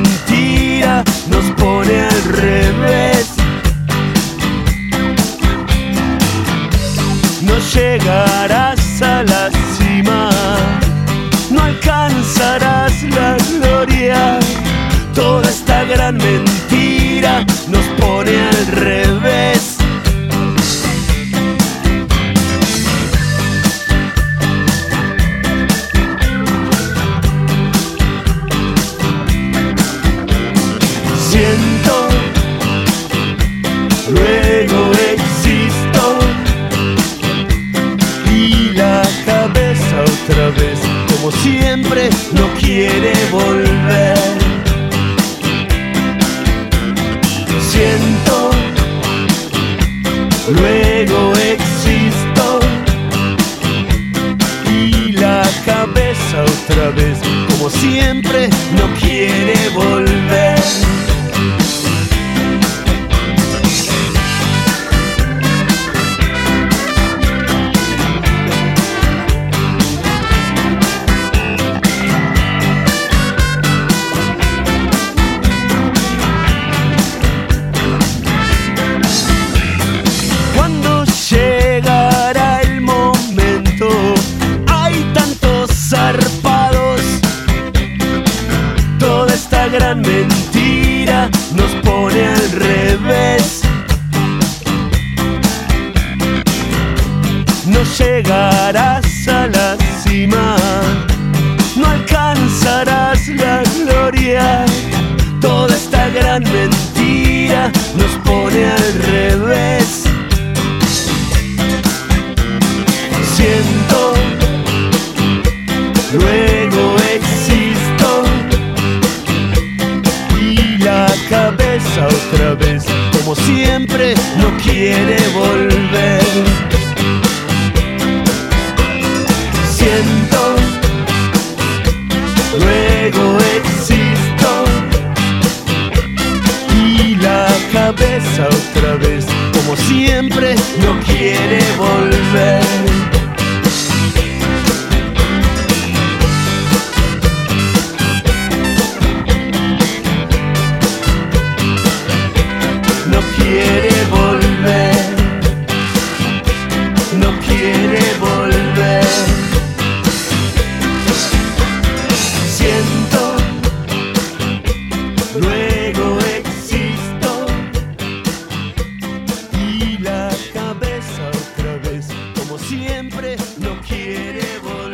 mentira nos pone al revés. No llegarás a la cima, no alcanzarás la gloria. Toda esta gran mentira nos pone al revés. Volver. Siento, luego existo y la cabeza otra vez, como siempre, no quiere volver. Gran mentira nos pone al revés. No llegarás a la cima, no alcanzarás la gloria. Toda esta gran mentira nos pone al revés. Siento, luego como siempre, no quiere volver. Siento, luego existo y la cabeza otra vez, como siempre, no quiere volver. no quiere volver.